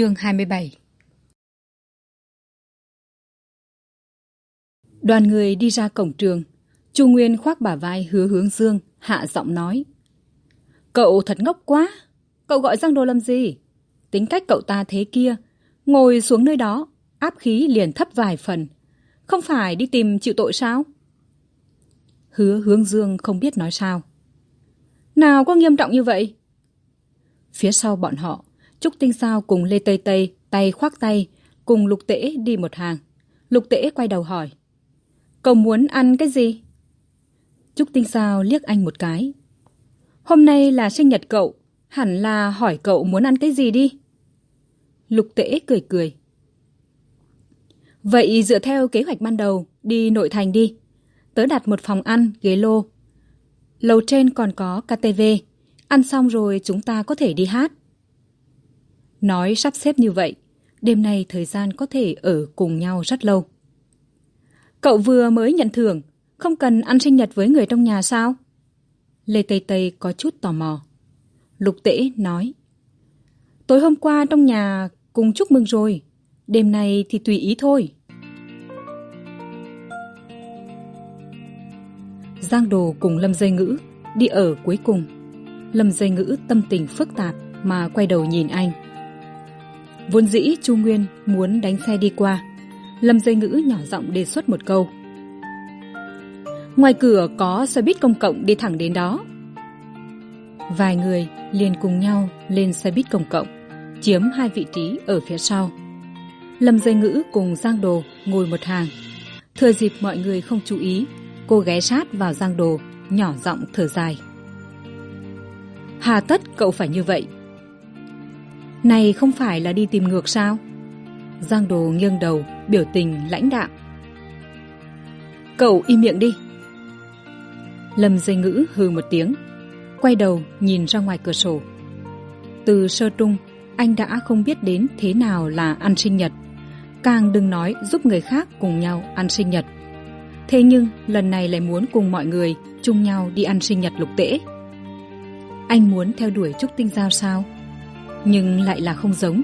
Chương 27 Đoàn người đi ra cổng trường. Chu Nguyên khoác bả vai hứa hướng dương, hạ giọng nói. Cậu thật ngốc quá. Cậu gọi Giang Đồ làm gì? Tính cách cậu ta thế kia. Ngồi xuống nơi đó, áp khí liền thấp vài phần. Không phải đi tìm chịu tội sao? Hứa hướng dương không biết nói sao. Nào có nghiêm trọng như vậy? Phía sau bọn họ, Trúc Tinh Sao cùng Lê Tây Tây tay khoác tay, cùng Lục Tễ đi một hàng. Lục Tễ quay đầu hỏi. Cậu muốn ăn cái gì? Trúc Tinh Sao liếc anh một cái. Hôm nay là sinh nhật cậu, hẳn là hỏi cậu muốn ăn cái gì đi. Lục Tễ cười cười. Vậy dựa theo kế hoạch ban đầu, đi nội thành đi. Tớ đặt một phòng ăn, ghế lô. Lầu trên còn có KTV. Ăn xong rồi chúng ta có thể đi hát. Nói sắp xếp như vậy, đêm nay thời gian có thể ở cùng nhau rất lâu. Cậu vừa mới nhận thưởng, không cần ăn sinh nhật với người trong nhà sao? Lê Tây Tây có chút tò mò. Lục Tễ nói. Tối hôm qua trong nhà cùng chúc mừng rồi, đêm nay thì tùy ý thôi. Giang Đồ cùng Lâm Dây Ngữ đi ở cuối cùng. Lâm Dây Ngữ tâm tình phức tạp mà quay đầu nhìn anh. Vốn dĩ Chu Nguyên muốn đánh xe đi qua. Lâm Dây Ngữ nhỏ giọng đề xuất một câu. Ngoài cửa có xe buýt công cộng đi thẳng đến đó. Vài người liền cùng nhau lên xe buýt công cộng, chiếm hai vị trí ở phía sau. Lâm Dây Ngữ cùng Giang Đồ ngồi một hàng. Thừa dịp mọi người không chú ý, cô ghé sát vào Giang Đồ, nhỏ giọng thở dài. Hà tất cậu phải như vậy. Này không phải là đi tìm ngược sao? Giang Đồ nghiêng đầu, biểu tình lãnh đạm. Cậu im miệng đi. Lâm dây ngữ hừ một tiếng, quay đầu nhìn ra ngoài cửa sổ. Từ sơ trung, anh đã không biết đến thế nào là ăn sinh nhật. Càng đừng nói giúp người khác cùng nhau ăn sinh nhật. Thế nhưng lần này lại muốn cùng mọi người chung nhau đi ăn sinh nhật lục tễ. Anh muốn theo đuổi Trúc Tinh Giao sao? Nhưng lại là không giống.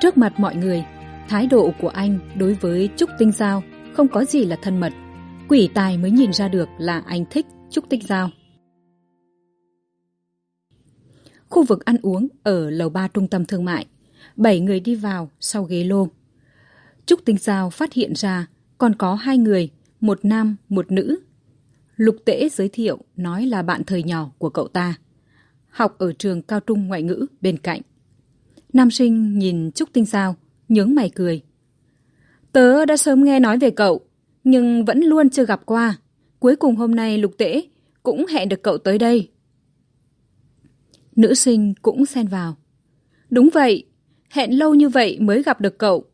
Trước mặt mọi người, thái độ của anh đối với Trúc Tinh Giao không có gì là thân mật. Quỷ tài mới nhìn ra được là anh thích Trúc Tinh Giao. Khu vực ăn uống ở lầu ba trung tâm thương mại. Bảy người đi vào sau ghế lô. Trúc Tinh Giao phát hiện ra còn có hai người, một nam, một nữ. Lục Tễ giới thiệu nói là bạn thời nhỏ của cậu ta. Học ở trường cao trung ngoại ngữ bên cạnh. Nam sinh nhìn Trúc Tinh Giao, nhướng mày cười. Tớ đã sớm nghe nói về cậu, nhưng vẫn luôn chưa gặp qua. Cuối cùng hôm nay Lục Tễ cũng hẹn được cậu tới đây. Nữ sinh cũng xen vào. Đúng vậy, hẹn lâu như vậy mới gặp được cậu.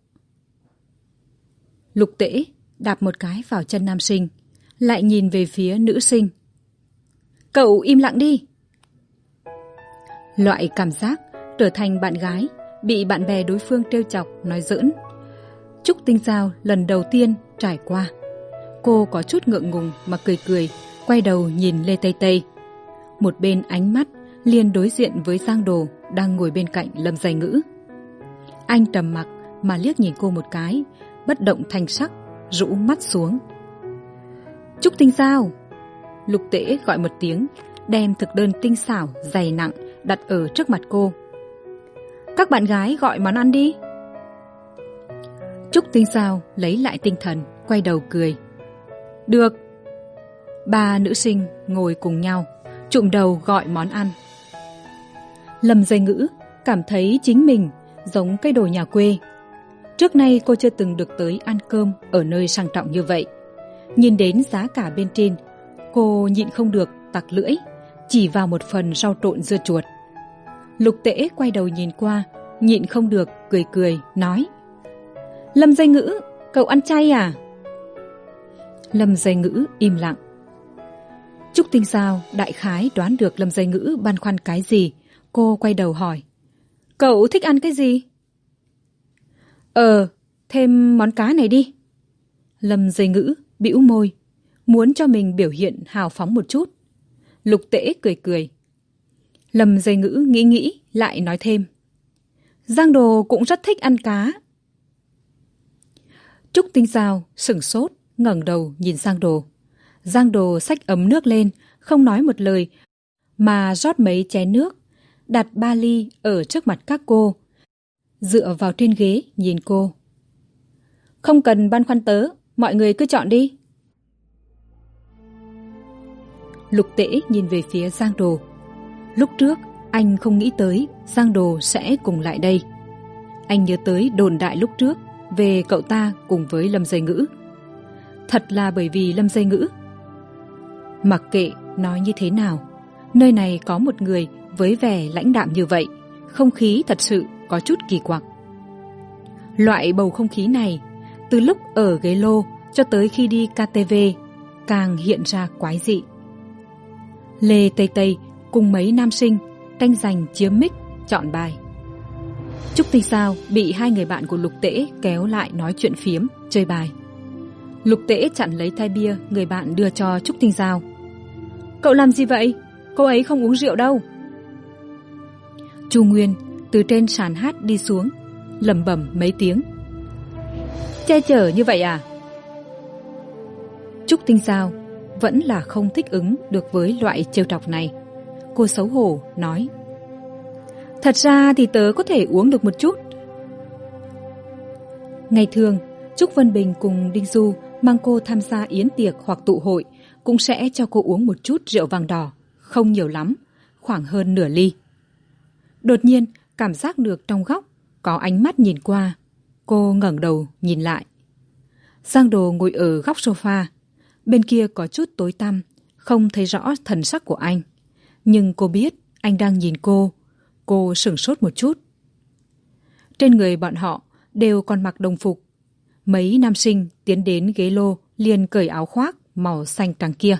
Lục Tễ đạp một cái vào chân nam sinh, lại nhìn về phía nữ sinh. Cậu im lặng đi. Loại cảm giác trở thành bạn gái, bị bạn bè đối phương trêu chọc, nói giỡn. Trúc Tinh Giao lần đầu tiên trải qua. Cô có chút ngượng ngùng mà cười cười, quay đầu nhìn Lê Tây Tây. Một bên ánh mắt liền đối diện với Giang Đồ đang ngồi bên cạnh Lâm Giai Ngữ. Anh trầm mặc mà liếc nhìn cô một cái, bất động thanh sắc, rũ mắt xuống. Trúc Tinh Giao! Lục tễ gọi một tiếng, đem thực đơn tinh xảo, dày nặng đặt ở trước mặt cô. Các bạn gái gọi món ăn đi. Trúc Tinh Sao lấy lại tinh thần, quay đầu cười. Được. Ba nữ sinh ngồi cùng nhau, trụm đầu gọi món ăn. Lâm dây ngữ cảm thấy chính mình giống cây đồ nhà quê. Trước nay cô chưa từng được tới ăn cơm ở nơi sang trọng như vậy. Nhìn đến giá cả bên trên, cô nhịn không được tặc lưỡi, chỉ vào một phần rau trộn dưa chuột. Lục tễ quay đầu nhìn qua, nhịn không được, cười cười, nói. Lâm dây ngữ, cậu ăn chay à? Lâm dây ngữ im lặng. Trúc Tinh Giao đại khái đoán được Lâm dây ngữ băn khoăn cái gì. Cô quay đầu hỏi. Cậu thích ăn cái gì? Ờ, thêm món cá này đi. Lâm dây ngữ, bĩu môi, muốn cho mình biểu hiện hào phóng một chút. Lục tễ cười cười. Lâm dây ngữ nghĩ nghĩ, lại nói thêm. Giang Đồ cũng rất thích ăn cá. Trúc Tinh Giao sửng sốt, ngẩng đầu nhìn Giang Đồ. Giang Đồ xách ấm nước lên, không nói một lời, mà rót mấy chén nước, đặt ba ly ở trước mặt các cô, dựa vào trên ghế nhìn cô. Không cần băn khoăn tớ, mọi người cứ chọn đi. Lục tễ nhìn về phía Giang Đồ. Lúc trước, anh không nghĩ tới Giang Đồ sẽ cùng lại đây. Anh nhớ tới đồn đại lúc trước về cậu ta cùng với Lâm Dây Ngữ. Thật là bởi vì Lâm Dây Ngữ. Mặc kệ nói như thế nào, nơi này có một người với vẻ lãnh đạm như vậy, không khí thật sự có chút kỳ quặc. Loại bầu không khí này, từ lúc ở ghế lô cho tới khi đi KTV, càng hiện ra quái dị. Lê Tây Tây cùng mấy nam sinh tranh giành chiếm mic chọn bài. Trúc Tinh Sao bị hai người bạn của Lục Tễ kéo lại nói chuyện phiếm, chơi bài. Lục Tễ chặn lấy thai bia người bạn đưa cho Trúc Tinh Giao. Cậu làm gì vậy? Cô ấy không uống rượu đâu. Chu Nguyên từ trên sàn hát đi xuống, lẩm bẩm mấy tiếng. Che chở như vậy à? Trúc Tinh Giao vẫn là không thích ứng được với loại trêu trọc này. Cô xấu hổ nói. Thật ra thì tớ có thể uống được một chút. Ngày thường, Trúc Vân Bình cùng Đinh Du mang cô tham gia yến tiệc hoặc tụ hội cũng sẽ cho cô uống một chút rượu vàng đỏ, không nhiều lắm, khoảng hơn nửa ly. Đột nhiên, cảm giác được trong góc có ánh mắt nhìn qua. Cô ngẩng đầu nhìn lại. Giang Đồ ngồi ở góc sofa, bên kia có chút tối tăm, không thấy rõ thần sắc của anh. Nhưng cô biết anh đang nhìn cô, cô sửng sốt một chút. Trên người bọn họ đều còn mặc đồng phục. Mấy nam sinh tiến đến ghế lô liền cởi áo khoác màu xanh trắng kia.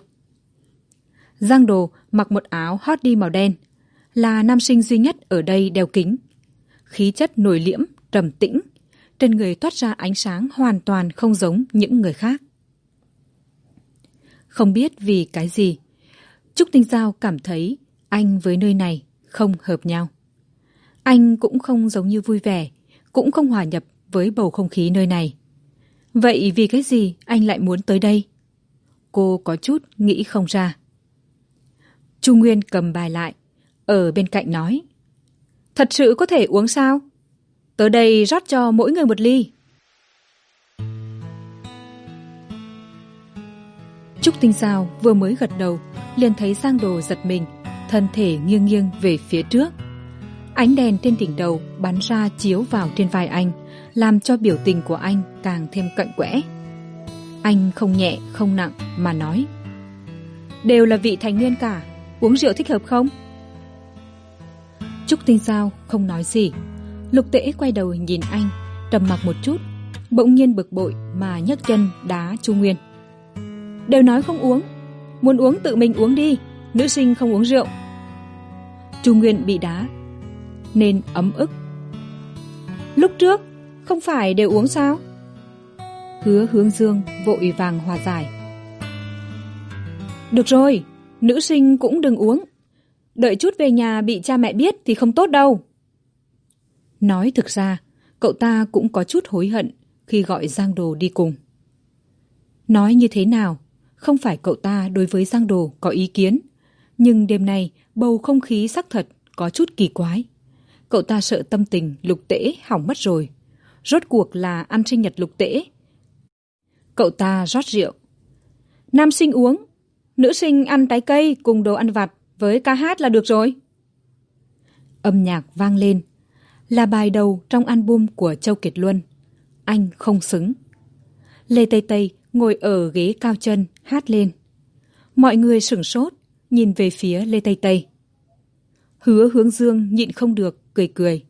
Giang Đồ mặc một áo hot đi màu đen, là nam sinh duy nhất ở đây đeo kính. Khí chất nổi liễm, trầm tĩnh, trên người toát ra ánh sáng hoàn toàn không giống những người khác. Không biết vì cái gì, Trúc Tinh Giao cảm thấy anh với nơi này không hợp nhau. Anh cũng không giống như vui vẻ, cũng không hòa nhập với bầu không khí nơi này. Vậy vì cái gì anh lại muốn tới đây? Cô có chút nghĩ không ra. Chu Nguyên cầm bài lại, ở bên cạnh nói. Thật sự có thể uống sao? Tới đây rót cho mỗi người một ly. Trúc Tinh Giao vừa mới gật đầu, liền thấy Giang Đồ giật mình, thân thể nghiêng nghiêng về phía trước. Ánh đèn trên đỉnh đầu bắn ra chiếu vào trên vai anh, làm cho biểu tình của anh càng thêm cận quẽ. Anh không nhẹ, không nặng mà nói. Đều là vị thành niên cả, uống rượu thích hợp không? Trúc Tinh Giao không nói gì. Lục tễ quay đầu nhìn anh, trầm mặc một chút, bỗng nhiên bực bội mà nhấc chân đá Chu Nguyên. Đều nói không uống, muốn uống tự mình uống đi, nữ sinh không uống rượu. Chu Nguyên bị đá, nên ấm ức. Lúc trước, không phải đều uống sao? Hứa hướng dương vội vàng hòa giải. Được rồi, nữ sinh cũng đừng uống. Đợi chút về nhà bị cha mẹ biết thì không tốt đâu. Nói thực ra, cậu ta cũng có chút hối hận khi gọi Giang Đồ đi cùng. Nói như thế nào, không phải cậu ta đối với Giang Đồ có ý kiến, nhưng đêm nay bầu không khí sắc thật có chút kỳ quái. Cậu ta sợ tâm tình lục tễ hỏng mất rồi. Rốt cuộc là ăn sinh nhật lục tễ. Cậu ta rót rượu. Nam sinh uống, nữ sinh ăn trái cây cùng đồ ăn vặt với ca hát là được rồi. Âm nhạc vang lên, là bài đầu trong album của Châu Kiệt Luân. Anh không xứng. Lê Tây Tây ngồi ở ghế cao chân hát lên. Mọi người sửng sốt, nhìn về phía Lê Tây Tây. Hứa hướng dương nhịn không được, cười cười.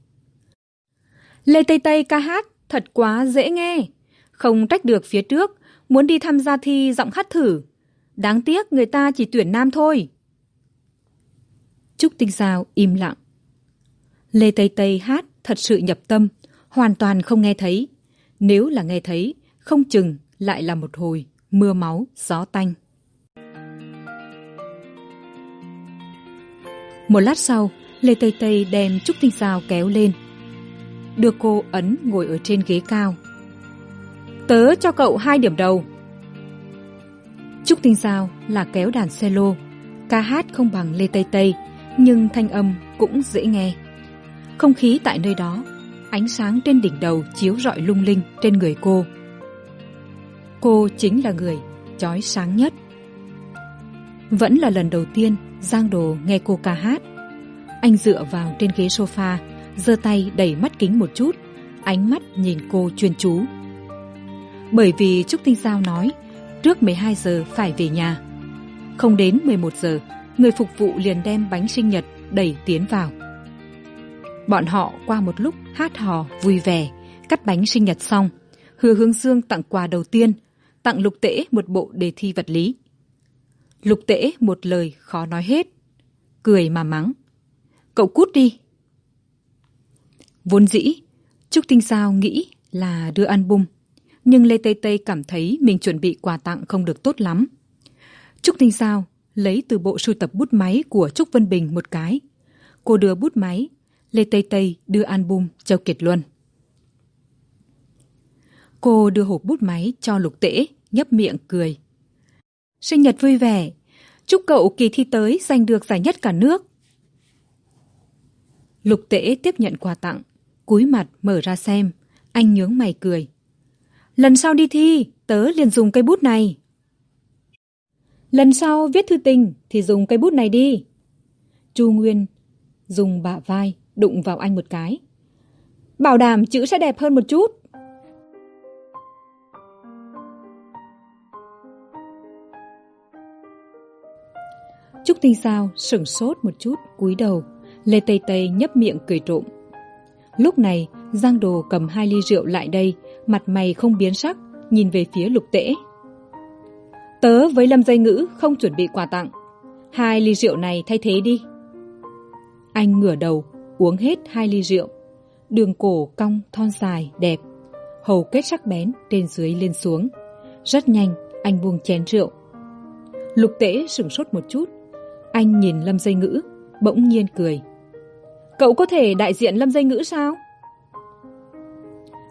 Lê Tây Tây ca hát thật quá dễ nghe. Không trách được phía trước, muốn đi tham gia thi giọng hát thử. Đáng tiếc người ta chỉ tuyển nam thôi. Trúc Tinh Giao im lặng. Lê Tây Tây hát thật sự nhập tâm, hoàn toàn không nghe thấy. Nếu là nghe thấy, không chừng lại là một hồi mưa máu, gió tanh. Một lát sau, Lê Tây Tây đem Trúc Tinh sao kéo lên. đưa cô ấn ngồi ở trên ghế cao. Tớ cho cậu hai điểm đầu. Trúc tinh sao là kéo đàn cello ca hát không bằng lê tây tây nhưng thanh âm cũng dễ nghe. Không khí tại nơi đó ánh sáng trên đỉnh đầu chiếu rọi lung linh trên người cô cô chính là người chói sáng nhất. Vẫn là lần đầu tiên giang đồ nghe cô ca hát. Anh dựa vào trên ghế sofa, giơ tay đẩy mắt kính một chút, ánh mắt nhìn cô chuyên chú. Bởi vì trúc tinh giao nói, trước m hai giờ phải về nhà. Không đến m một giờ, người phục vụ liền đem bánh sinh nhật đẩy tiến vào. Bọn họ qua một lúc hát hò vui vẻ, cắt bánh sinh nhật xong, hứa hướng dương tặng quà đầu tiên tặng lục tễ một bộ đề thi vật lý. Lục tễ một lời khó nói hết. Cười mà mắng. Cậu cút đi. Vốn dĩ, trúc tinh sao nghĩ là đưa album, nhưng lê tây tây cảm thấy mình chuẩn bị quà tặng không được tốt lắm. Trúc tinh sao lấy từ bộ sưu tập bút máy của trúc vân bình một cái. Cô đưa bút máy, lê tây tây đưa album cho kiệt luân. Cô đưa hộp bút máy cho lục tễ nhấp miệng cười. Sinh nhật vui vẻ. Chúc cậu kỳ thi tới giành được giải nhất cả nước. Lục tễ tiếp nhận quà tặng, cúi mặt mở ra xem. Anh nhướng mày cười. Lần sau đi thi, tớ liền dùng cây bút này. Lần sau viết thư tình thì dùng cây bút này đi. Chu nguyên dùng bả vai đụng vào anh một cái. Bảo đảm chữ sẽ đẹp hơn một chút. Trúc tinh sao, sửng sốt một chút, cúi đầu. Lê tây tây nhấp miệng cười trộm. Lúc này, giang đồ cầm hai ly rượu lại đây, mặt mày không biến sắc, nhìn về phía lục tễ. Tớ với lâm dây ngữ không chuẩn bị quà tặng. Hai ly rượu này thay thế đi. Anh ngửa đầu, uống hết hai ly rượu. Đường cổ cong, thon dài, đẹp. Hầu kết sắc bén, trên dưới lên xuống. Rất nhanh, anh buông chén rượu. Lục tễ sửng sốt một chút anh nhìn lâm dây ngữ, bỗng nhiên cười. Cậu có thể đại diện lâm dây ngữ sao?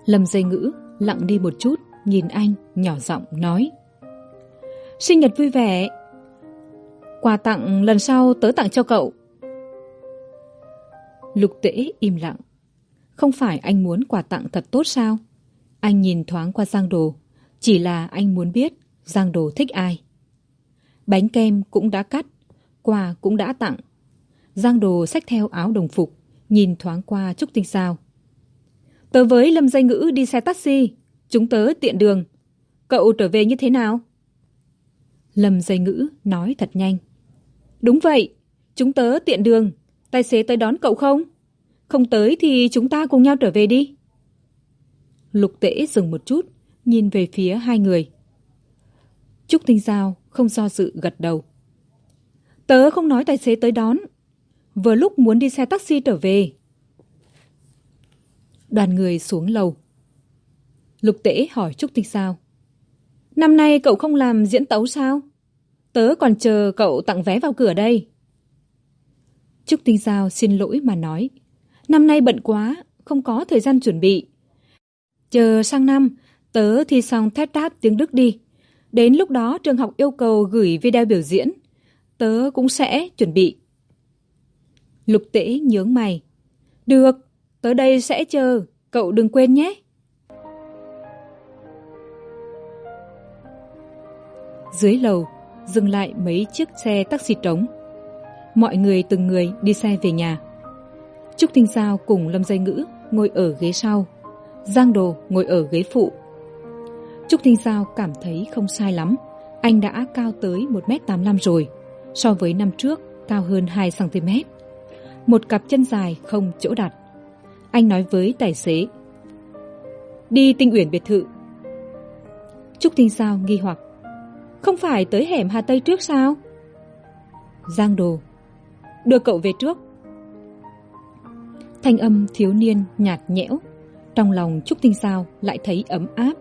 Lâm dây ngữ lặng đi một chút, nhìn anh, nhỏ giọng nói. Sinh nhật vui vẻ. Quà tặng lần sau tớ tặng cho cậu. Lục tễ im lặng. Không phải anh muốn quà tặng thật tốt sao? Anh nhìn thoáng qua giang đồ. Chỉ là anh muốn biết giang đồ thích ai. Bánh kem cũng đã cắt quà cũng đã tặng. Giang đồ xách theo áo đồng phục, nhìn thoáng qua trúc tinh sao. Tớ với lâm danh ngữ đi xe taxi, chúng tớ tiện đường. Cậu trở về như thế nào? Lâm dây ngữ nói thật nhanh. Đúng vậy, chúng tớ tiện đường, tài xế tới đón cậu không? Không tới thì chúng ta cùng nhau trở về đi. Lục tễ dừng một chút, nhìn về phía hai người. Trúc tinh giao không do dự gật đầu tớ không nói tài xế tới đón. Vừa lúc muốn đi xe taxi trở về. Đoàn người xuống lầu. Lục tễ hỏi trúc tinh sao? Năm nay cậu không làm diễn tấu sao? Tớ còn chờ cậu tặng vé vào cửa đây. Trúc tinh giao xin lỗi mà nói. Năm nay bận quá, không có thời gian chuẩn bị. Chờ sang năm, tớ thi xong thét tát tiếng đức đi. Đến lúc đó trường học yêu cầu gửi video biểu diễn tớ cũng sẽ chuẩn bị. Lục tễ nhướng mày. Được, tớ đây sẽ chờ, cậu đừng quên nhé. Dưới lầu, dừng lại mấy chiếc xe taxi trống. Mọi người từng người đi xe về nhà. Trúc tinh giao cùng lâm dây ngữ ngồi ở ghế sau. Giang đồ ngồi ở ghế phụ. Trúc tinh giao cảm thấy không sai lắm. Anh đã cao tới một m tám năm rồi so với năm trước cao hơn hai cm một cặp chân dài không chỗ đặt. Anh nói với tài xế, đi tinh uyển biệt thự. Trúc tinh sao nghi hoặc, không phải tới hẻm hà tây trước sao? Giang đồ, đưa cậu về trước. Thanh âm thiếu niên nhạt nhẽo, trong lòng trúc tinh sao lại thấy ấm áp.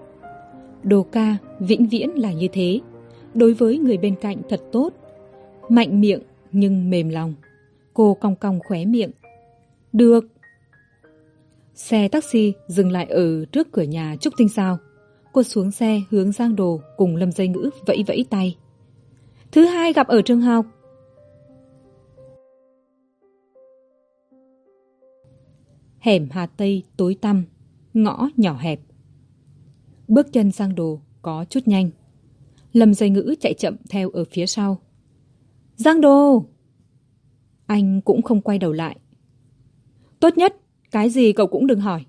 Đồ ca vĩnh viễn là như thế, đối với người bên cạnh thật tốt mạnh miệng nhưng mềm lòng. Cô cong cong khóe miệng. Được. Xe taxi dừng lại ở trước cửa nhà trúc tinh sao. Cô xuống xe hướng giang đồ cùng lâm dây ngữ vẫy vẫy tay. Thứ hai gặp ở trường học. Hẻm hà tây tối tăm, ngõ nhỏ hẹp. Bước chân giang đồ có chút nhanh. Lâm dây ngữ chạy chậm theo ở phía sau giang Đô, anh cũng không quay đầu lại. Tốt nhất cái gì cậu cũng đừng hỏi.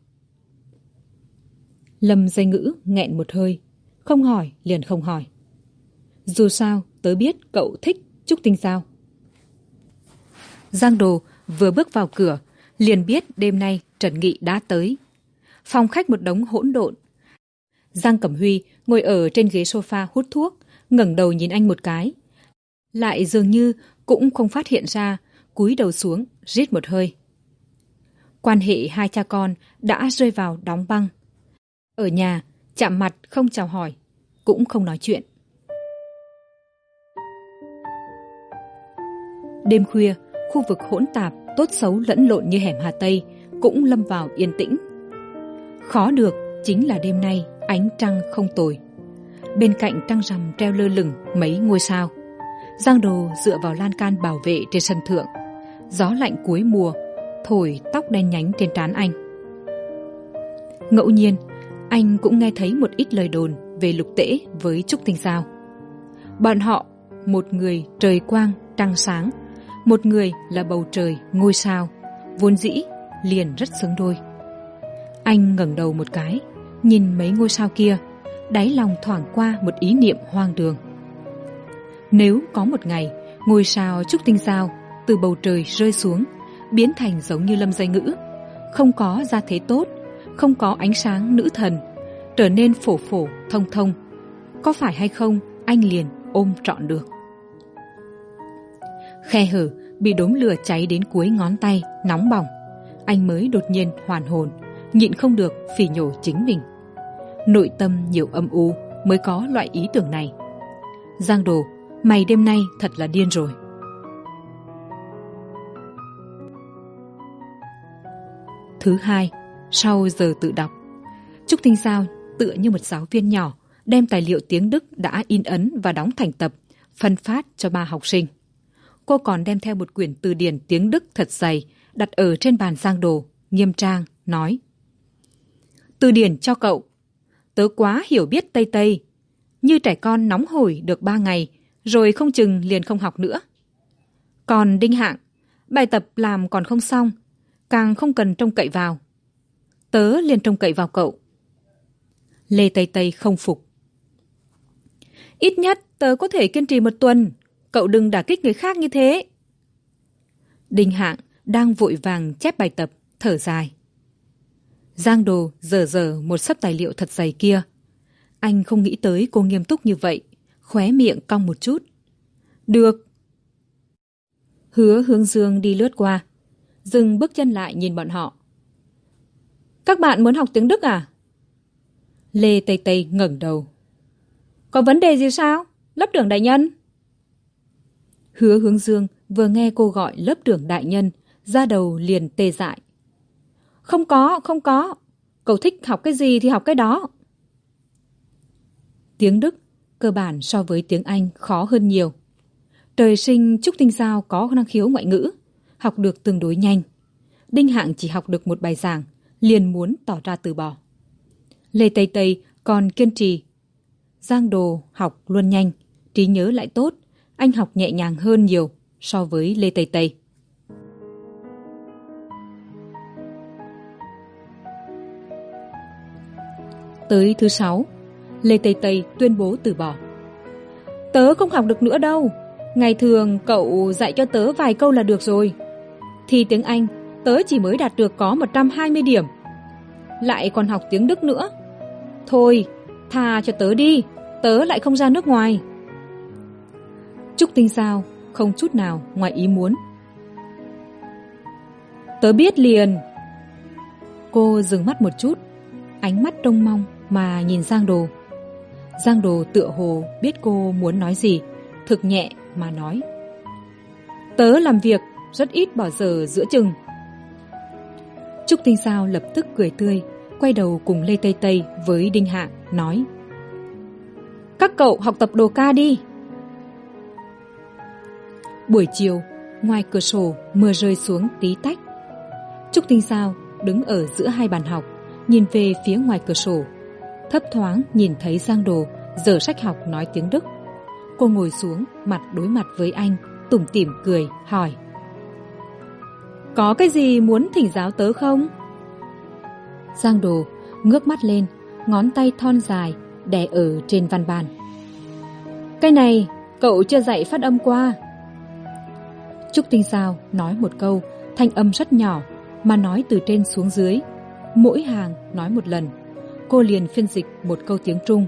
Lâm dây ngữ nghẹn một hơi không hỏi liền không hỏi. Dù sao tớ biết cậu thích trúc tinh giao. giang đồ vừa bước vào cửa liền biết đêm nay trần nghị đã tới. Phòng khách một đống hỗn độn. Giang cẩm huy ngồi ở trên ghế sofa hút thuốc ngẩng đầu nhìn anh một cái lại dường như cũng không phát hiện ra, cúi đầu xuống, rít một hơi. Quan hệ hai cha con đã rơi vào đóng băng. Ở nhà, chạm mặt không chào hỏi, cũng không nói chuyện. Đêm khuya, khu vực hỗn tạp, tốt xấu lẫn lộn như hẻm hà tây cũng lâm vào yên tĩnh. Khó được chính là đêm nay, ánh trăng không tồi. Bên cạnh trăng rằm treo lơ lửng mấy ngôi sao giang đồ dựa vào lan can bảo vệ trên sân thượng. Gió lạnh cuối mùa, thổi tóc đen nhánh trên trán anh. Ngẫu nhiên, anh cũng nghe thấy một ít lời đồn về lục tễ với trúc tinh giao. Bọn họ, một người trời quang, trăng sáng, một người là bầu trời, ngôi sao, vốn dĩ liền rất xứng đôi. Anh ngẩng đầu một cái, nhìn mấy ngôi sao kia, đáy lòng thoảng qua một ý niệm hoang đường nếu có một ngày, ngôi sao trúc tinh sao từ bầu trời rơi xuống, biến thành giống như lâm dây ngữ. Không có gia thế tốt, không có ánh sáng nữ thần, trở nên phổ phổ, thông thông. Có phải hay không, anh liền ôm trọn được. Khe hở bị đốm lửa cháy đến cuối ngón tay, nóng bỏng. Anh mới đột nhiên hoàn hồn, nhịn không được phỉ nhổ chính mình. Nội tâm nhiều âm u mới có loại ý tưởng này. Giang đồ mày đêm nay thật là điên rồi. Thứ hai, sau giờ tự đọc, trúc tinh giao tựa như một giáo viên nhỏ, đem tài liệu tiếng đức đã in ấn và đóng thành tập, phân phát cho ba học sinh. Cô còn đem theo một quyển từ điển tiếng đức thật dày, đặt ở trên bàn giang đồ, nghiêm trang, nói, từ điển cho cậu. Tớ quá hiểu biết tây tây. Như trẻ con nóng hổi được ba ngày rồi không chừng liền không học nữa. Còn đinh hạng, bài tập làm còn không xong, càng không cần trông cậy vào. Tớ liền trông cậy vào cậu. Lê tây tây không phục. Ít nhất tớ có thể kiên trì một tuần, cậu đừng đả kích người khác như thế. Đinh hạng đang vội vàng chép bài tập, thở dài. Giang đồ dở dở một sấp tài liệu thật dày kia. Anh không nghĩ tới cô nghiêm túc như vậy khóe miệng cong một chút. Được. Hứa hướng dương đi lướt qua. Dừng bước chân lại nhìn bọn họ. Các bạn muốn học tiếng đức à? Lê tây tây ngẩng đầu. Có vấn đề gì sao? Lớp trưởng đại nhân. Hứa hướng dương vừa nghe cô gọi lớp trưởng đại nhân ra đầu liền tê dại. Không có không có. Cậu thích học cái gì thì học cái đó. Tiếng đức cơ bản so với tiếng anh khó hơn nhiều. Trời sinh trúc tinh Giao có năng khiếu ngoại ngữ, học được tương đối nhanh. Đinh hạng chỉ học được một bài giảng, liền muốn tỏ ra từ bỏ. Lê tây tây còn kiên trì, giang đồ học luôn nhanh, trí nhớ lại tốt, anh học nhẹ nhàng hơn nhiều so với lê tây tây. Tới thứ sáu lê tây tây tuyên bố từ bỏ. Tớ không học được nữa đâu. Ngày thường cậu dạy cho tớ vài câu là được rồi. Thi tiếng anh, tớ chỉ mới đạt được có một trăm hai mươi điểm. Lại còn học tiếng đức nữa. Thôi, tha cho tớ đi. Tớ lại không ra nước ngoài. Trúc tinh sao không chút nào ngoài ý muốn. Tớ biết liền. Cô dừng mắt một chút, ánh mắt trông mong mà nhìn sang đồ giang đồ tựa hồ biết cô muốn nói gì, thực nhẹ mà nói. Tớ làm việc, rất ít bỏ giờ giữa chừng. Trúc tinh sao lập tức cười tươi, quay đầu cùng lê tây tây với đinh hạ, nói. Các cậu học tập đồ ca đi. Buổi chiều, ngoài cửa sổ, mưa rơi xuống tí tách. Trúc tinh sao đứng ở giữa hai bàn học, nhìn về phía ngoài cửa sổ thấp thoáng nhìn thấy giang đồ, giờ sách học nói tiếng đức. Cô ngồi xuống, mặt đối mặt với anh, tủm tỉm cười, hỏi. Có cái gì muốn thỉnh giáo tớ không? Giang đồ ngước mắt lên, ngón tay thon dài đè ở trên văn bàn. Cái này, cậu chưa dạy phát âm qua. Trúc tinh sao nói một câu, thanh âm rất nhỏ, mà nói từ trên xuống dưới, mỗi hàng nói một lần cô liền phiên dịch một câu tiếng trung,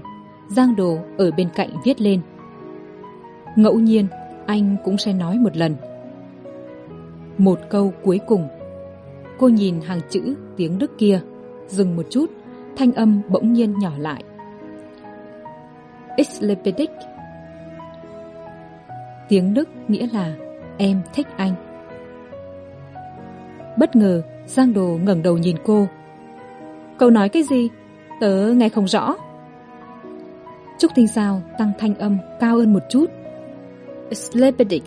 giang đồ ở bên cạnh viết lên. Ngẫu nhiên, anh cũng sẽ nói một lần. Một câu cuối cùng. Cô nhìn hàng chữ tiếng đức kia, dừng một chút, thanh âm bỗng nhiên nhỏ lại. Islepedic tiếng đức nghĩa là em thích anh. Bất ngờ, giang đồ ngẩng đầu nhìn cô. Cậu nói cái gì? Tớ nghe không rõ trúc tinh sao tăng thanh âm cao hơn một chút Slepedix.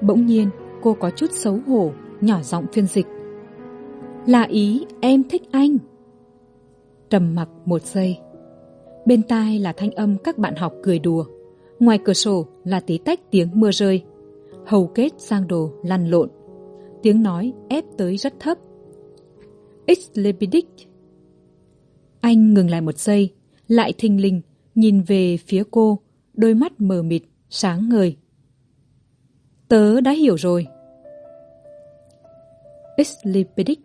Bỗng nhiên, cô có chút xấu hổ, nhỏ giọng phiên dịch. Là ý em thích anh. Trầm mặc một giây. Bên tai là thanh âm các bạn học cười đùa. Ngoài cửa sổ là tí tách tiếng mưa rơi. Hầu kết sang đồ lăn lộn. Tiếng nói ép tới rất thấp. Xlepidic. Anh ngừng lại một giây, lại thình lình, nhìn về phía cô, đôi mắt mờ mịt sáng ngời. Tớ đã hiểu rồi. Islipedic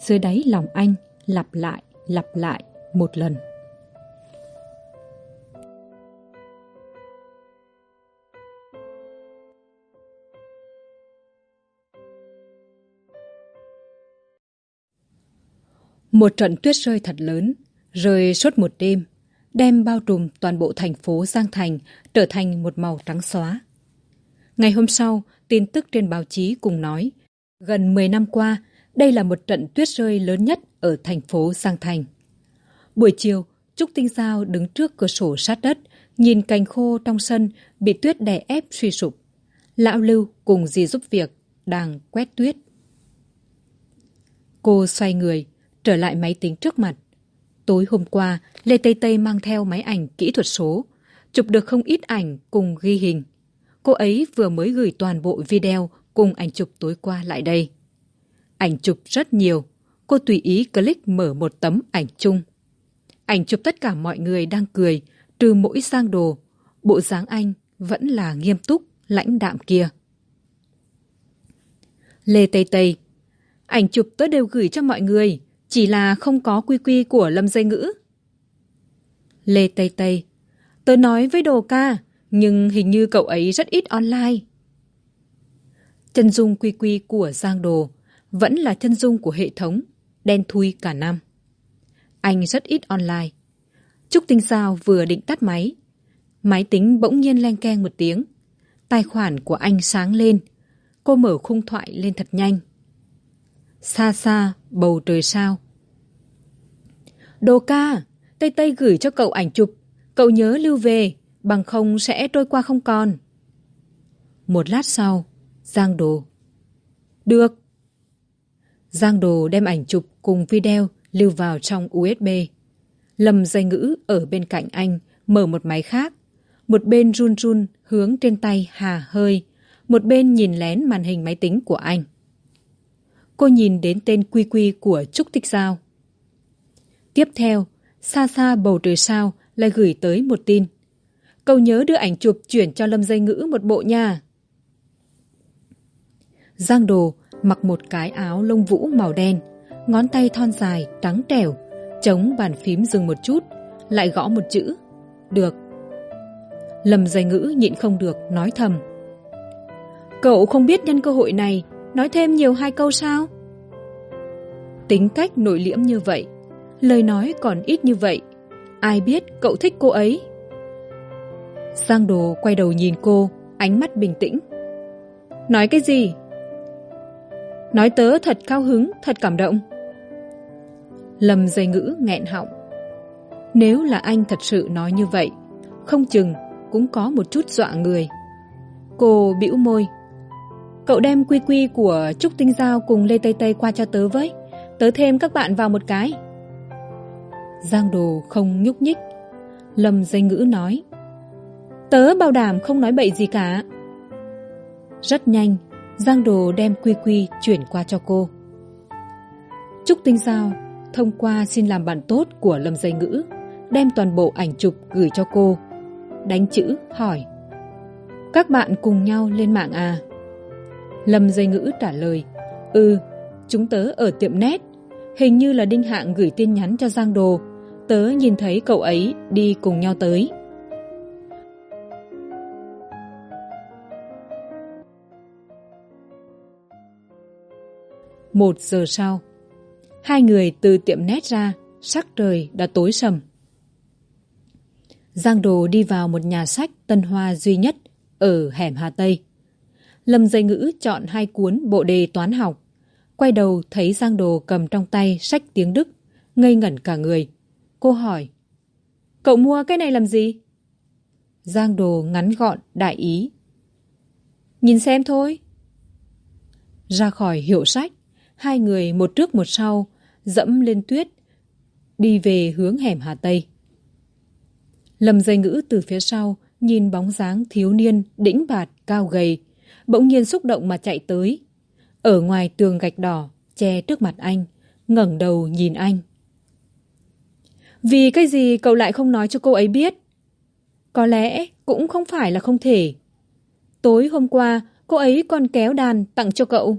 dưới đáy lòng anh lặp lại lặp lại một lần. Một trận tuyết rơi thật lớn rơi suốt một đêm đem bao trùm toàn bộ thành phố Giang Thành trở thành một màu trắng xóa. Ngày hôm sau, tin tức trên báo chí cùng nói, gần 10 năm qua, đây là một trận tuyết rơi lớn nhất ở thành phố Giang Thành. Buổi chiều, Trúc Tinh Giao đứng trước cửa sổ sát đất, nhìn cành khô trong sân bị tuyết đè ép suy sụp. Lão Lưu cùng dì giúp việc, đang quét tuyết. Cô xoay người, trở lại máy tính trước mặt. Tối hôm qua, Lê Tây Tây mang theo máy ảnh kỹ thuật số, chụp được không ít ảnh cùng ghi hình. Cô ấy vừa mới gửi toàn bộ video cùng ảnh chụp tối qua lại đây. Ảnh chụp rất nhiều, cô tùy ý click mở một tấm ảnh chung. Ảnh chụp tất cả mọi người đang cười, trừ mỗi sang đồ. Bộ dáng anh vẫn là nghiêm túc, lãnh đạm kia. Lê Tây Tây Ảnh chụp tớ đều gửi cho mọi người, chỉ là không có quy quy của lâm dây ngữ. Lê Tây Tây Tớ nói với đồ ca, nhưng hình như cậu ấy rất ít online. Chân dung quy quy của Giang Đồ vẫn là chân dung của hệ thống, đen thui cả năm. Anh rất ít online. Trúc Tinh Sao vừa định tắt máy. Máy tính bỗng nhiên len keng một tiếng. Tài khoản của anh sáng lên. Cô mở khung thoại lên thật nhanh. Xa xa, bầu trời sao. Đồ ca, Tây Tây gửi cho cậu ảnh chụp. Cậu nhớ lưu về, bằng không sẽ trôi qua không còn. Một lát sau, Giang Đồ. Được. Giang Đồ đem ảnh chụp cùng video lưu vào trong USB. Lâm dây ngữ ở bên cạnh anh mở một máy khác. Một bên run run hướng trên tay hà hơi. Một bên nhìn lén màn hình máy tính của anh. Cô nhìn đến tên quy quy của Trúc Tích Giao. Tiếp theo, xa xa bầu trời sao lại gửi tới một tin. Cậu nhớ đưa ảnh chụp chuyển cho Lâm Dây Ngữ một bộ nha. Giang Đồ mặc một cái áo lông vũ màu đen, ngón tay thon dài, trắng trẻo, chống bàn phím dừng một chút, lại gõ một chữ. Được. Lâm Dây Ngữ nhịn không được, nói thầm. Cậu không biết nhân cơ hội này, nói thêm nhiều hai câu sao? Tính cách nội liễm như vậy, lời nói còn ít như vậy, ai biết cậu thích cô ấy? Giang Đồ quay đầu nhìn cô, ánh mắt bình tĩnh. Nói cái gì? nói tớ thật cao hứng thật cảm động lầm dây ngữ nghẹn họng nếu là anh thật sự nói như vậy không chừng cũng có một chút dọa người cô bĩu môi cậu đem quy quy của trúc tinh giao cùng lê tây tây qua cho tớ với. Tớ thêm các bạn vào một cái. Giang đồ không nhúc nhích. Lâm dây ngữ nói, tớ bảo đảm không nói bậy gì cả. Rất nhanh, giang đồ đem quy quy chuyển qua cho cô. Trúc tinh giao thông qua xin làm bạn tốt của lâm dây ngữ, đem toàn bộ ảnh chụp gửi cho cô, đánh chữ hỏi, các bạn cùng nhau lên mạng à? Lâm dây ngữ trả lời ừ chúng tớ ở tiệm nét hình như là đinh hạng gửi tin nhắn cho giang đồ. Tớ nhìn thấy cậu ấy đi cùng nhau tới. Một giờ sau, hai người từ tiệm nét ra, sắc trời đã tối sầm. Giang đồ đi vào một nhà sách tân hoa duy nhất ở hẻm hà tây lâm dây ngữ chọn hai cuốn bộ đề toán học. Quay đầu thấy giang đồ cầm trong tay sách tiếng đức, ngây ngẩn cả người. Cô hỏi, cậu mua cái này làm gì? Giang đồ ngắn gọn, đại ý, nhìn xem thôi. Ra khỏi hiệu sách, hai người một trước một sau, dẫm lên tuyết, đi về hướng hẻm hà tây. Lâm dây ngữ từ phía sau nhìn bóng dáng thiếu niên, đĩnh bạt, cao gầy bỗng nhiên xúc động mà chạy tới. Ở ngoài tường gạch đỏ, che trước mặt anh, ngẩng đầu nhìn anh. Vì cái gì cậu lại không nói cho cô ấy biết? Có lẽ cũng không phải là không thể. Tối hôm qua, cô ấy còn kéo đàn tặng cho cậu.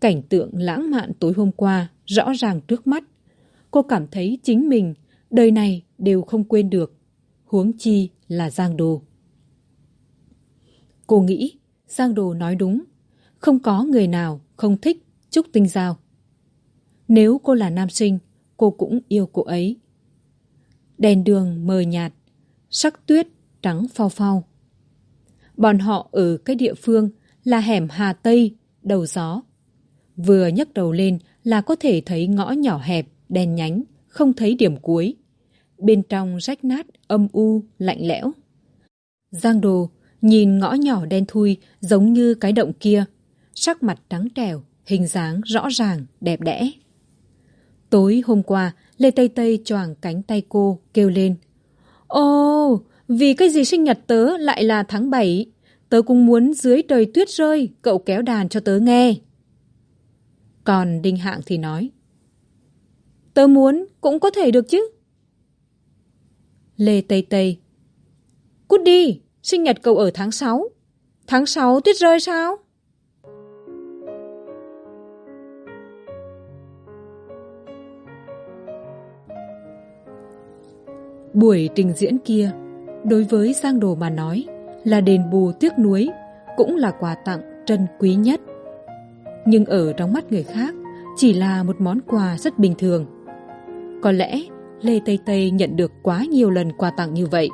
Cảnh tượng lãng mạn tối hôm qua rõ ràng trước mắt. Cô cảm thấy chính mình, đời này đều không quên được. Huống chi là giang đồ cô nghĩ, giang đồ nói đúng. Không có người nào không thích trúc tinh giao. Nếu cô là nam sinh, cô cũng yêu cô ấy. Đèn đường mờ nhạt, sắc tuyết trắng phao phao. Bọn họ ở cái địa phương là hẻm hà tây, đầu gió. Vừa nhấc đầu lên là có thể thấy ngõ nhỏ hẹp đen nhánh, không thấy điểm cuối. Bên trong rách nát âm u, lạnh lẽo. Giang đồ nhìn ngõ nhỏ đen thui giống như cái động kia. Sắc mặt trắng trẻo, hình dáng rõ ràng, đẹp đẽ. Tối hôm qua, lê tây tây choàng cánh tay cô, kêu lên. Ồ, vì cái gì sinh nhật tớ lại là tháng bảy? Tớ cũng muốn dưới trời tuyết rơi, cậu kéo đàn cho tớ nghe. Còn đinh hạng thì nói. Tớ muốn, cũng có thể được chứ. Lê tây tây. Cút đi! Sinh nhật cậu ở tháng sáu. Tháng sáu tuyết rơi sao? Buổi trình diễn kia, đối với giang đồ mà nói, là đền bù tiếc nuối, cũng là quà tặng trân quý nhất. Nhưng ở trong mắt người khác, chỉ là một món quà rất bình thường. Có lẽ lê tây tây nhận được quá nhiều lần quà tặng như vậy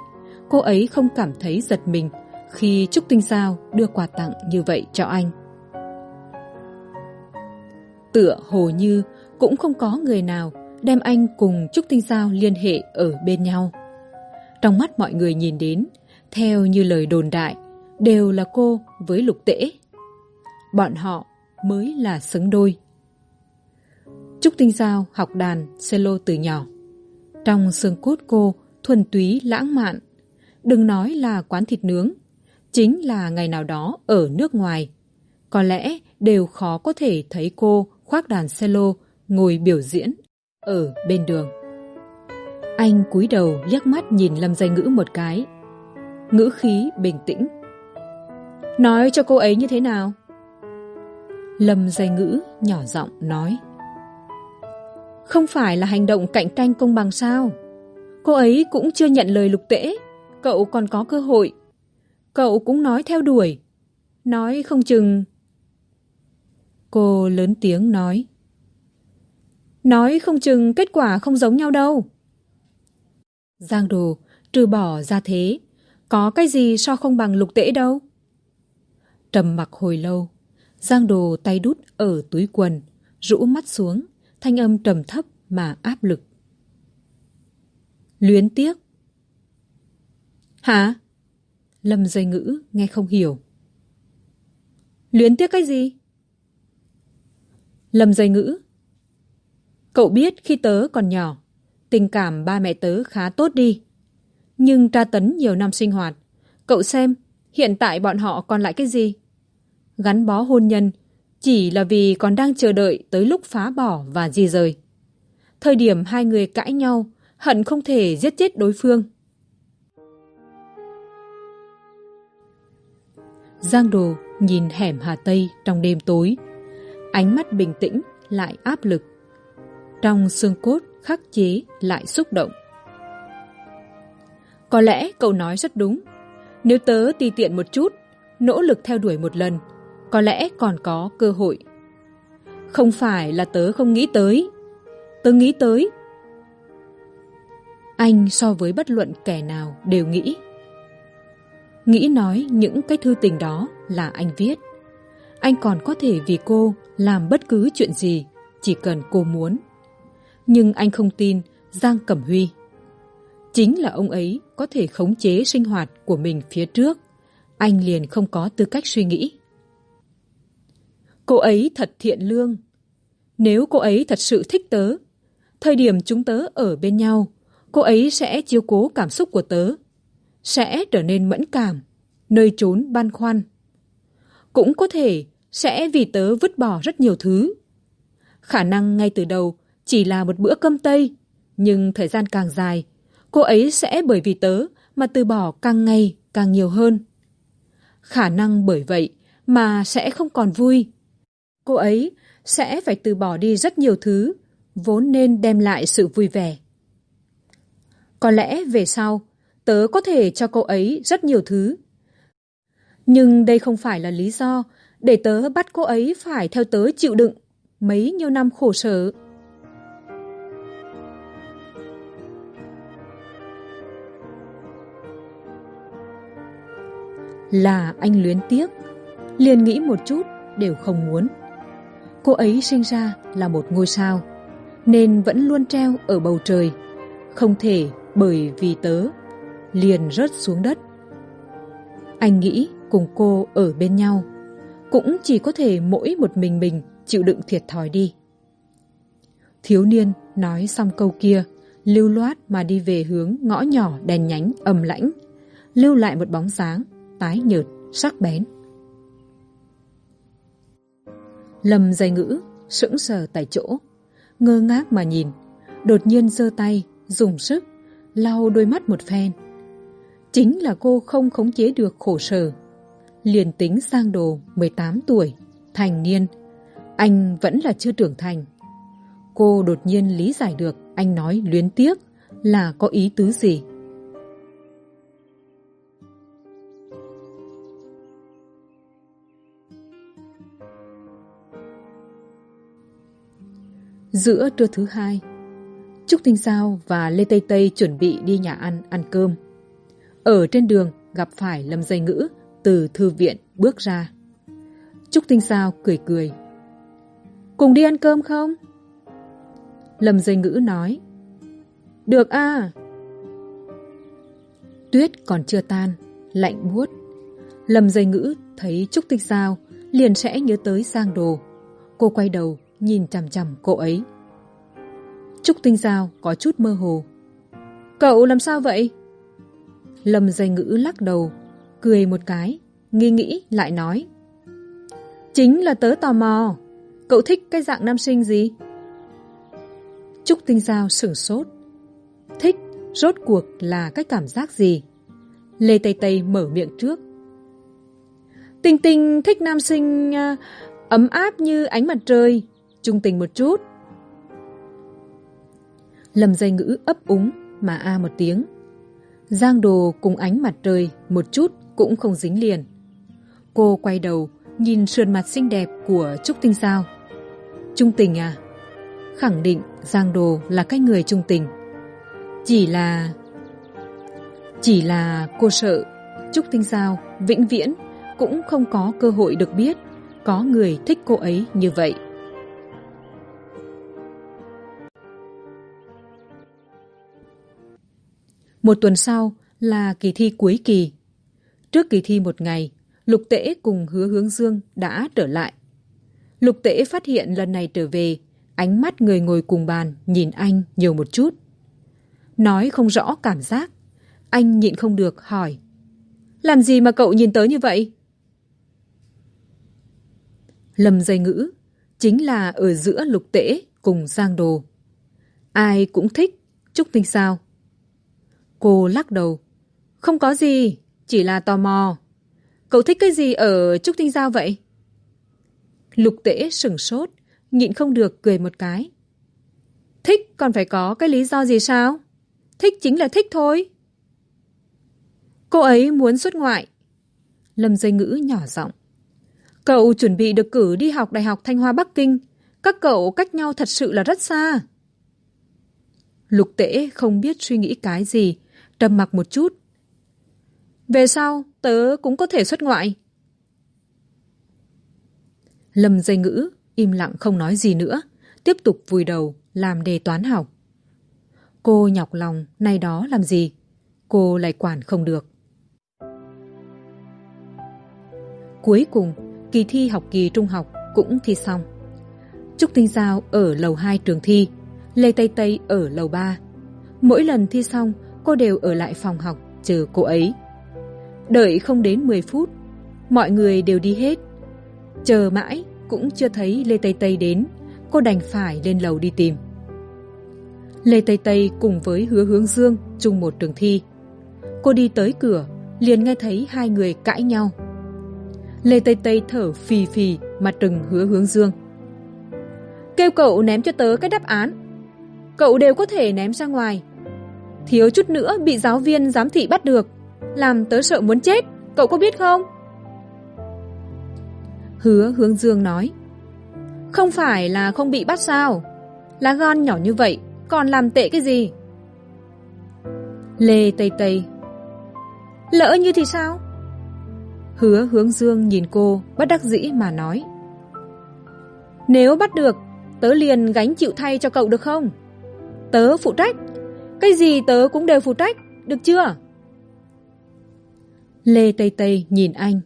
cô ấy không cảm thấy giật mình khi trúc tinh sao đưa quà tặng như vậy cho anh. Tựa hồ như cũng không có người nào đem anh cùng trúc tinh sao liên hệ ở bên nhau. Trong mắt mọi người nhìn đến, theo như lời đồn đại, đều là cô với lục tễ. Bọn họ mới là xứng đôi. Trúc tinh sao học đàn cello từ nhỏ. Trong xương cốt cô thuần túy lãng mạn đừng nói là quán thịt nướng, chính là ngày nào đó ở nước ngoài. Có lẽ đều khó có thể thấy cô khoác đàn cello ngồi biểu diễn ở bên đường. Anh cúi đầu liếc mắt nhìn lâm danh ngữ một cái. Ngữ khí bình tĩnh. Nói cho cô ấy như thế nào? Lâm danh ngữ nhỏ giọng nói. Không phải là hành động cạnh tranh công bằng sao? Cô ấy cũng chưa nhận lời lục tễ cậu còn có cơ hội. Cậu cũng nói theo đuổi. Nói không chừng. Cô lớn tiếng nói. Nói không chừng kết quả không giống nhau đâu. Giang đồ, trừ bỏ ra thế, có cái gì so không bằng lục tễ đâu. Trầm mặc hồi lâu, giang đồ tay đút ở túi quần, rũ mắt xuống, thanh âm trầm thấp mà áp lực. Luyến tiếc hả? Lâm dây ngữ nghe không hiểu. Luyến tiếc cái gì? Lâm dây ngữ, cậu biết khi tớ còn nhỏ, tình cảm ba mẹ tớ khá tốt đi. Nhưng tra tấn nhiều năm sinh hoạt, cậu xem hiện tại bọn họ còn lại cái gì? Gắn bó hôn nhân chỉ là vì còn đang chờ đợi tới lúc phá bỏ và di rời. Thời điểm hai người cãi nhau, hận không thể giết chết đối phương. Giang đồ nhìn hẻm hà tây trong đêm tối. Ánh mắt bình tĩnh lại áp lực. Trong xương cốt khắc chế lại xúc động. Có lẽ cậu nói rất đúng. Nếu tớ tùy tiện một chút, nỗ lực theo đuổi một lần, có lẽ còn có cơ hội. Không phải là tớ không nghĩ tới. Tớ nghĩ tới. Anh so với bất luận kẻ nào đều nghĩ nghĩ nói những cái thư tình đó là anh viết. Anh còn có thể vì cô làm bất cứ chuyện gì, chỉ cần cô muốn. Nhưng anh không tin giang cẩm huy. Chính là ông ấy có thể khống chế sinh hoạt của mình phía trước, anh liền không có tư cách suy nghĩ. Cô ấy thật thiện lương. Nếu cô ấy thật sự thích tớ, thời điểm chúng tớ ở bên nhau, cô ấy sẽ chiếu cố cảm xúc của tớ sẽ trở nên mẫn cảm, nơi trốn băn khoăn. Cũng có thể sẽ vì tớ vứt bỏ rất nhiều thứ. Khả năng ngay từ đầu chỉ là một bữa cơm tây, nhưng thời gian càng dài, cô ấy sẽ bởi vì tớ mà từ bỏ càng ngày càng nhiều hơn. Khả năng bởi vậy mà sẽ không còn vui. Cô ấy sẽ phải từ bỏ đi rất nhiều thứ, vốn nên đem lại sự vui vẻ. Có lẽ về sau tớ có thể cho cô ấy rất nhiều thứ. Nhưng đây không phải là lý do để tớ bắt cô ấy phải theo tớ chịu đựng mấy nhiêu năm khổ sở. Là anh luyến tiếc, liền nghĩ một chút đều không muốn. Cô ấy sinh ra là một ngôi sao, nên vẫn luôn treo ở bầu trời, không thể bởi vì tớ liền rớt xuống đất. Anh nghĩ cùng cô ở bên nhau, cũng chỉ có thể mỗi một mình mình chịu đựng thiệt thòi đi. Thiếu niên nói xong câu kia, lưu loát mà đi về hướng ngõ nhỏ đèn nhánh ầm lãnh, lưu lại một bóng dáng, tái nhợt, sắc bén. Lầm dây ngữ sững sờ tại chỗ, ngơ ngác mà nhìn, đột nhiên giơ tay, dùng sức, lau đôi mắt một phen chính là cô không khống chế được khổ sở. Liền tính sang đồ tám tuổi, thành niên, anh vẫn là chưa trưởng thành. Cô đột nhiên lý giải được, anh nói luyến tiếc là có ý tứ gì? Giữa trưa thứ hai, trúc tinh giao và lê tây tây chuẩn bị đi nhà ăn ăn cơm ở trên đường gặp phải lâm dây ngữ, từ thư viện bước ra. Trúc tinh sao cười cười. Cùng đi ăn cơm không? Lâm dây ngữ nói. Được a tuyết còn chưa tan, lạnh buốt. Lâm dây ngữ thấy trúc tinh sao liền sẽ nhớ tới sang đồ. Cô quay đầu nhìn chằm chằm cô ấy. Trúc tinh sao có chút mơ hồ. Cậu làm sao vậy? Lâm dây ngữ lắc đầu, cười một cái, nghi nghĩ lại nói. Chính là tớ tò mò, cậu thích cái dạng nam sinh gì? Trúc tinh giao sửng sốt. Thích, rốt cuộc là cái cảm giác gì? Lê tây tây mở miệng trước. Tinh tinh thích nam sinh à, ấm áp như ánh mặt trời, trung tình một chút. Lầm dây ngữ ấp úng mà a một tiếng giang đồ cùng ánh mặt trời một chút cũng không dính liền. Cô quay đầu, nhìn sườn mặt xinh đẹp của trúc tinh sao. Trung tình à? Khẳng định giang đồ là cái người trung tình. Chỉ là chỉ là cô sợ trúc tinh sao vĩnh viễn cũng không có cơ hội được biết có người thích cô ấy như vậy. Một tuần sau là kỳ thi cuối kỳ. Trước kỳ thi một ngày, lục tễ cùng hứa hướng dương đã trở lại. Lục tễ phát hiện lần này trở về, ánh mắt người ngồi cùng bàn nhìn anh nhiều một chút. Nói không rõ cảm giác, anh nhịn không được hỏi, làm gì mà cậu nhìn tới như vậy? Lâm dây ngữ chính là ở giữa lục tễ cùng giang đồ. Ai cũng thích, trúc tinh sao? Cô lắc đầu. Không có gì, chỉ là tò mò. Cậu thích cái gì ở trúc tinh giao vậy? Lục tễ sửng sốt, nhịn không được cười một cái. Thích, còn phải có cái lý do gì sao? Thích chính là thích thôi. Cô ấy muốn xuất ngoại. Lâm dây ngữ nhỏ giọng. Cậu chuẩn bị được cử đi học đại học thanh hoa bắc kinh. Các cậu cách nhau thật sự là rất xa. Lục tễ không biết suy nghĩ cái gì trầm mặc một chút. Về sau, tớ cũng có thể xuất ngoại. Lâm dây ngữ im lặng không nói gì nữa, tiếp tục vùi đầu làm đề toán học. Cô nhọc lòng, nay đó làm gì? Cô lại quản không được. Cuối cùng, kỳ thi học kỳ trung học cũng thi xong. Trúc tinh giao ở lầu hai trường thi, lê tây tây ở lầu ba. Mỗi lần thi xong cô đều ở lại phòng học chờ cô ấy. Đợi không đến mười phút, mọi người đều đi hết. Chờ mãi cũng chưa thấy lê tây tây đến, cô đành phải lên lầu đi tìm. Lê tây tây cùng với hứa hướng dương chung một trường thi. Cô đi tới cửa, liền nghe thấy hai người cãi nhau. Lê tây tây thở phì phì mà trừng hứa hướng dương. Kêu cậu ném cho tớ cái đáp án. Cậu đều có thể ném ra ngoài thiếu chút nữa bị giáo viên giám thị bắt được. Làm tớ sợ muốn chết, cậu có biết không? Hứa hướng dương nói, không phải là không bị bắt sao? Lá gan nhỏ như vậy, còn làm tệ cái gì? Lê tây tây, lỡ như thì sao? Hứa hướng dương nhìn cô, bất đắc dĩ mà nói, nếu bắt được, tớ liền gánh chịu thay cho cậu được không? Tớ phụ trách cái gì tớ cũng đều phụ trách, được chưa? Lê tây tây nhìn anh.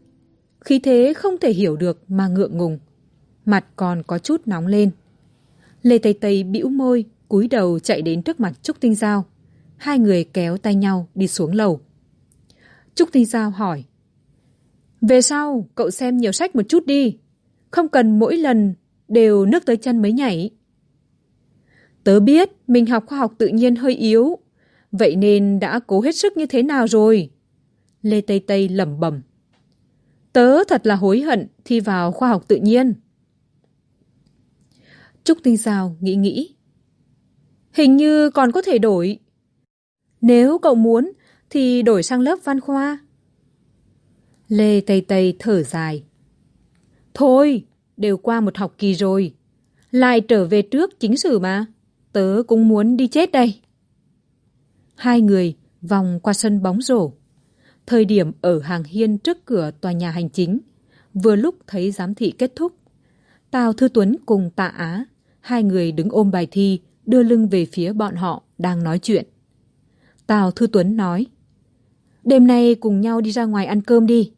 Khí thế không thể hiểu được mà ngượng ngùng. Mặt còn có chút nóng lên. Lê tây tây bĩu môi, cúi đầu chạy đến trước mặt trúc tinh giao. Hai người kéo tay nhau đi xuống lầu. Trúc tinh giao hỏi, về sau, cậu xem nhiều sách một chút đi. Không cần mỗi lần đều nước tới chân mới nhảy tớ biết mình học khoa học tự nhiên hơi yếu. Vậy nên đã cố hết sức như thế nào rồi? Lê tây tây lẩm bẩm. Tớ thật là hối hận thi vào khoa học tự nhiên. Trúc tinh giao nghĩ nghĩ. Hình như còn có thể đổi. Nếu cậu muốn thì đổi sang lớp văn khoa. Lê tây tây thở dài. Thôi, đều qua một học kỳ rồi. Lại trở về trước chính sử mà tớ cũng muốn đi chết đây. Hai người vòng qua sân bóng rổ. Thời điểm ở hàng hiên trước cửa tòa nhà hành chính, vừa lúc thấy giám thị kết thúc, tào thư tuấn cùng tạ á, hai người đứng ôm bài thi, đưa lưng về phía bọn họ đang nói chuyện. Tào thư tuấn nói, đêm nay cùng nhau đi ra ngoài ăn cơm đi.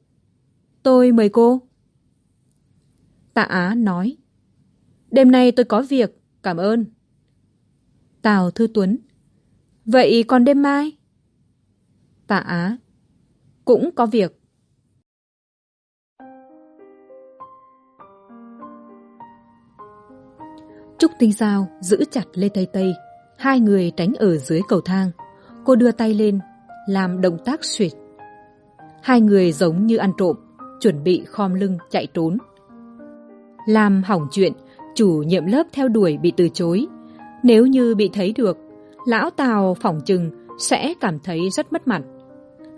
Tôi mời cô. Tạ á nói, đêm nay tôi có việc, cảm ơn tào thư tuấn. Vậy còn đêm mai? Tạ á. Cũng có việc. Trúc tinh giao giữ chặt lê tây tây. Hai người tránh ở dưới cầu thang. Cô đưa tay lên, làm động tác suyệt. Hai người giống như ăn trộm, chuẩn bị khom lưng chạy trốn. Làm hỏng chuyện, chủ nhiệm lớp theo đuổi bị từ chối nếu như bị thấy được, lão tào phỏng chừng sẽ cảm thấy rất mất mặt.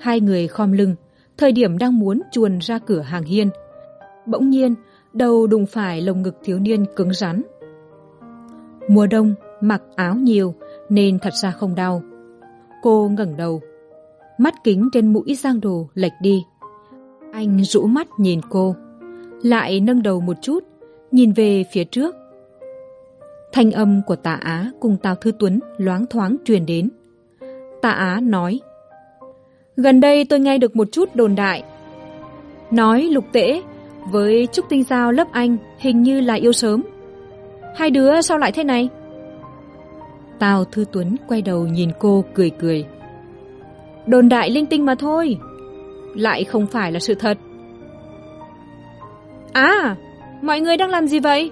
Hai người khom lưng, thời điểm đang muốn chuồn ra cửa hàng hiên. Bỗng nhiên, đầu đụng phải lồng ngực thiếu niên cứng rắn. Mùa đông, mặc áo nhiều nên thật ra không đau. Cô ngẩng đầu, mắt kính trên mũi giang đồ lệch đi. Anh rũ mắt nhìn cô, lại nâng đầu một chút, nhìn về phía trước thanh âm của tạ á cùng tào thư tuấn loáng thoáng truyền đến. Tạ á nói, gần đây tôi nghe được một chút đồn đại. Nói lục tễ, với trúc tinh giao lớp anh hình như là yêu sớm. Hai đứa sao lại thế này? Tào thư tuấn quay đầu nhìn cô cười cười. Đồn đại linh tinh mà thôi, lại không phải là sự thật. À mọi người đang làm gì vậy?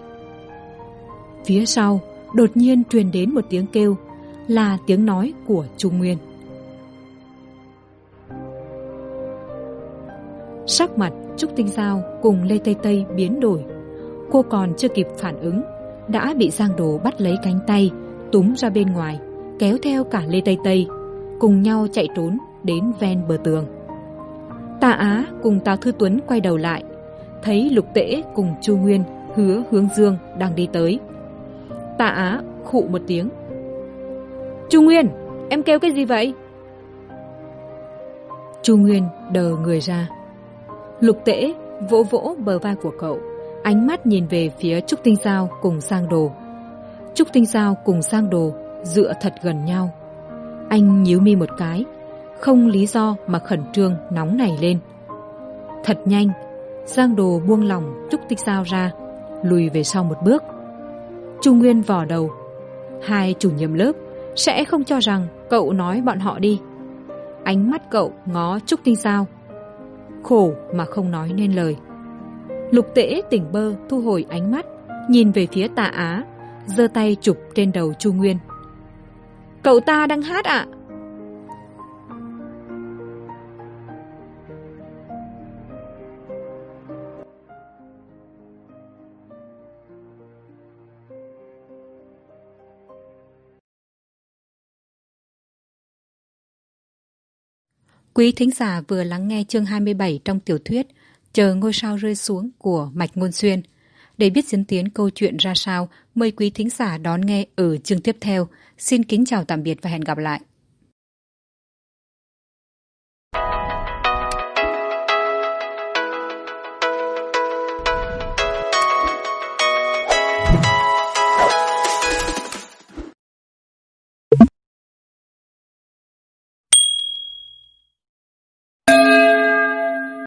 Phía sau, đột nhiên truyền đến một tiếng kêu, là tiếng nói của trung nguyên. Sắc mặt trúc tinh giao cùng lê tây tây biến đổi. Cô còn chưa kịp phản ứng, đã bị giang đồ bắt lấy cánh tay, túm ra bên ngoài, kéo theo cả lê tây tây, cùng nhau chạy trốn đến ven bờ tường. Tạ á cùng tào thư tuấn quay đầu lại, thấy lục tễ cùng chu nguyên hứa hướng dương đang đi tới. Tà á khụ một tiếng. Chu nguyên, em kêu cái gì vậy? Chu nguyên đờ người ra. Lục tễ vỗ vỗ bờ vai của cậu, ánh mắt nhìn về phía trúc tinh giao cùng sang đồ. Trúc tinh giao cùng sang đồ dựa thật gần nhau. Anh nhíu mi một cái, không lý do mà khẩn trương nóng này lên. Thật nhanh giang đồ buông lỏng trúc tinh giao ra, lùi về sau một bước trung nguyên vò đầu. Hai chủ nhiệm lớp sẽ không cho rằng cậu nói bọn họ đi. Ánh mắt cậu ngó trúc tinh sao, khổ mà không nói nên lời. Lục tễ tỉnh bơ thu hồi ánh mắt nhìn về phía tạ á giơ tay chụp trên đầu chu nguyên. Cậu ta đang hát ạ. Quý thính giả vừa lắng nghe chương 27 trong tiểu thuyết Chờ ngôi sao rơi xuống của Mạch Ngôn Xuyên. Để biết diễn tiến câu chuyện ra sao, mời quý thính giả đón nghe ở chương tiếp theo. Xin kính chào tạm biệt và hẹn gặp lại.